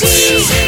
Zomerhits.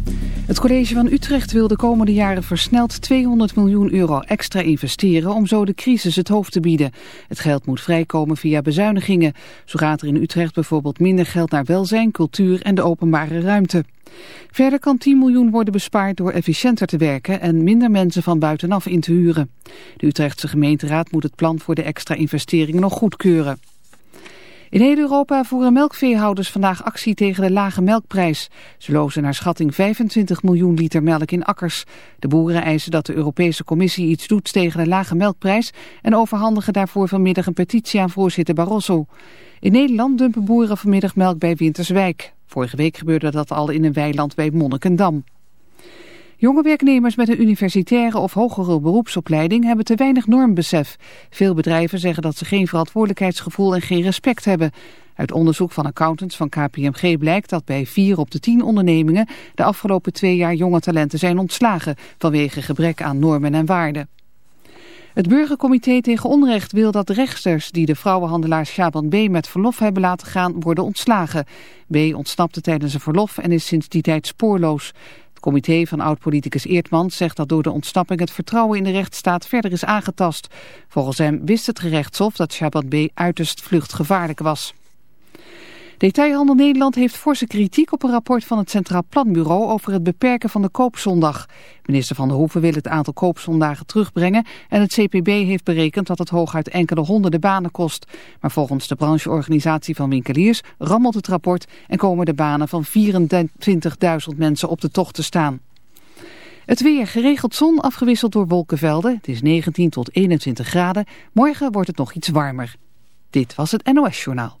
Het college van Utrecht wil de komende jaren versneld 200 miljoen euro extra investeren om zo de crisis het hoofd te bieden. Het geld moet vrijkomen via bezuinigingen. Zo gaat er in Utrecht bijvoorbeeld minder geld naar welzijn, cultuur en de openbare ruimte. Verder kan 10 miljoen worden bespaard door efficiënter te werken en minder mensen van buitenaf in te huren. De Utrechtse gemeenteraad moet het plan voor de extra investeringen nog goedkeuren. In heel Europa voeren melkveehouders vandaag actie tegen de lage melkprijs. Ze lozen naar schatting 25 miljoen liter melk in akkers. De boeren eisen dat de Europese Commissie iets doet tegen de lage melkprijs... en overhandigen daarvoor vanmiddag een petitie aan voorzitter Barroso. In Nederland dumpen boeren vanmiddag melk bij Winterswijk. Vorige week gebeurde dat al in een weiland bij Monnikendam. Jonge werknemers met een universitaire of hogere beroepsopleiding hebben te weinig normbesef. Veel bedrijven zeggen dat ze geen verantwoordelijkheidsgevoel en geen respect hebben. Uit onderzoek van accountants van KPMG blijkt dat bij vier op de tien ondernemingen de afgelopen twee jaar jonge talenten zijn ontslagen vanwege gebrek aan normen en waarden. Het burgercomité tegen onrecht wil dat rechters die de vrouwenhandelaar Shaban B. met verlof hebben laten gaan worden ontslagen. B. ontsnapte tijdens een verlof en is sinds die tijd spoorloos. Comité van oud-politicus Eertmans zegt dat door de ontsnapping het vertrouwen in de rechtsstaat verder is aangetast. Volgens hem wist het gerechtshof dat Shaban B. uiterst vluchtgevaarlijk was. Detailhandel Nederland heeft forse kritiek op een rapport van het Centraal Planbureau over het beperken van de koopzondag. Minister Van der Hoeven wil het aantal koopzondagen terugbrengen en het CPB heeft berekend dat het hooguit enkele honderden banen kost. Maar volgens de brancheorganisatie van winkeliers rammelt het rapport en komen de banen van 24.000 mensen op de tocht te staan. Het weer geregeld zon afgewisseld door wolkenvelden. Het is 19 tot 21 graden. Morgen wordt het nog iets warmer. Dit was het NOS Journaal.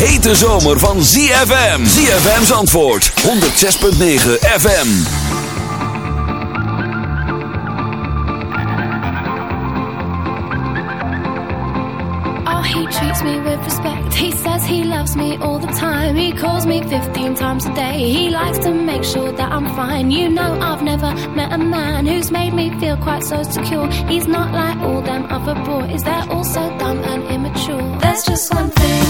hete zomer van ZFM. ZFM's antwoord. 106.9 FM. Oh, he treats me with respect. He says he loves me all the time. He calls me 15 times a day. He likes to make sure that I'm fine. You know I've never met a man who's made me feel quite so secure. He's not like all them other boys. They're all so dumb and immature. There's just one thing.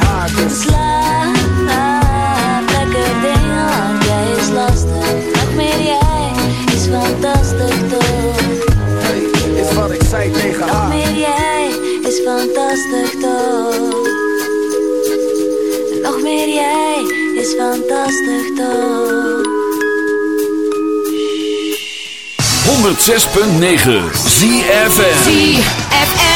fantastisch toch. 106.9 ZFM. ZFM.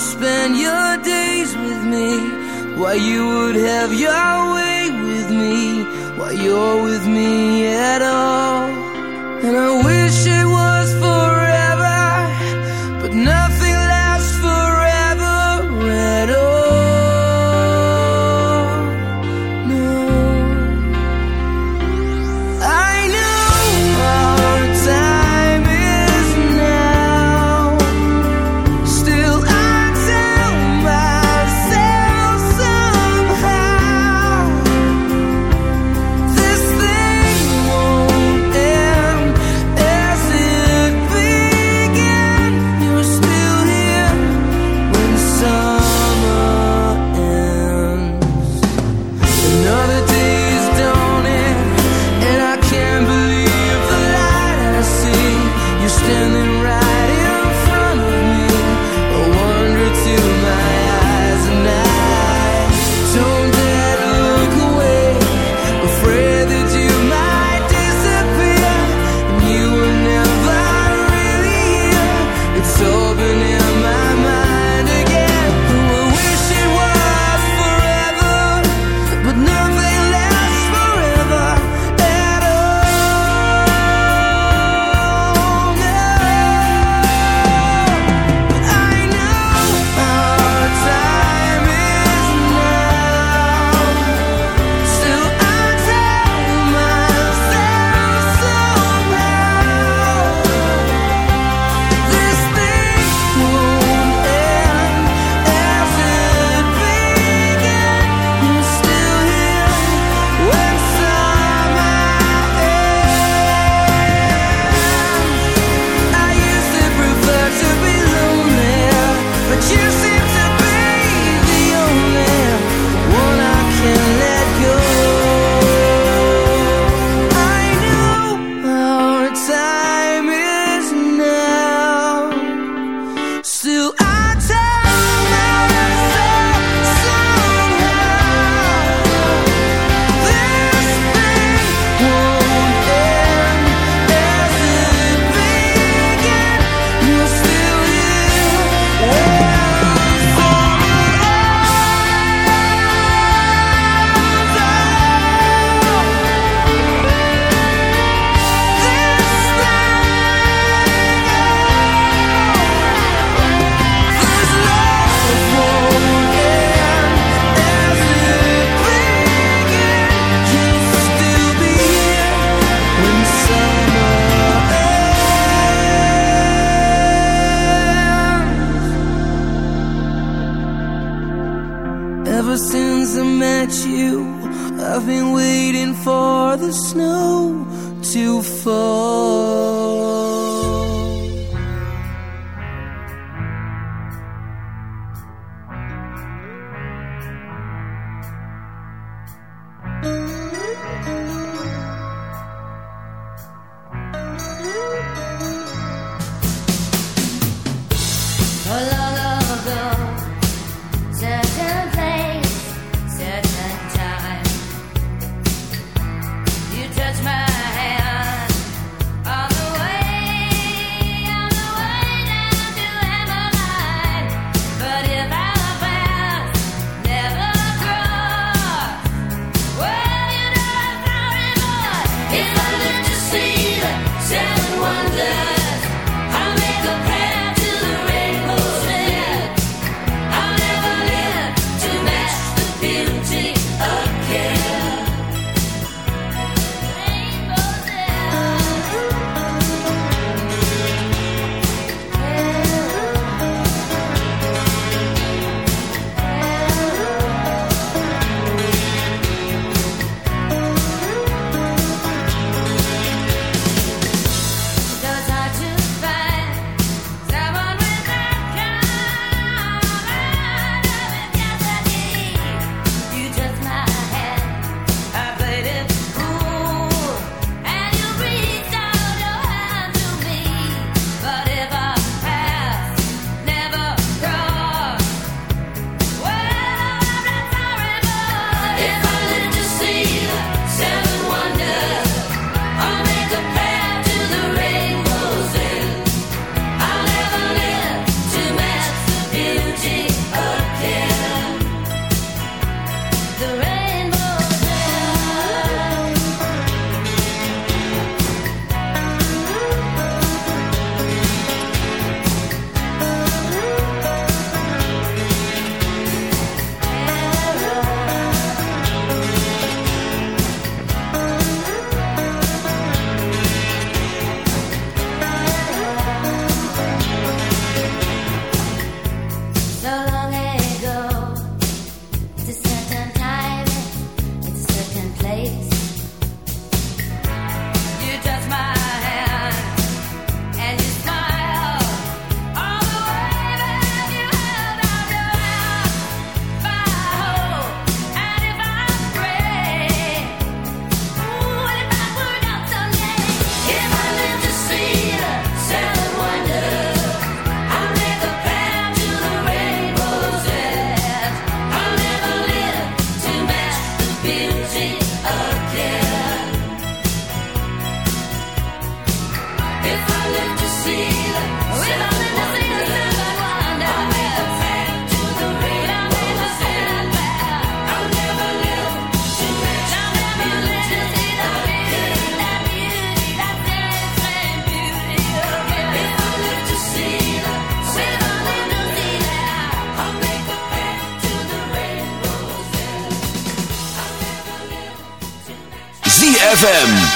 would spend your days with me. Why you would have your way with me. Why you're with me at all. And I wish it was.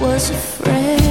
was afraid.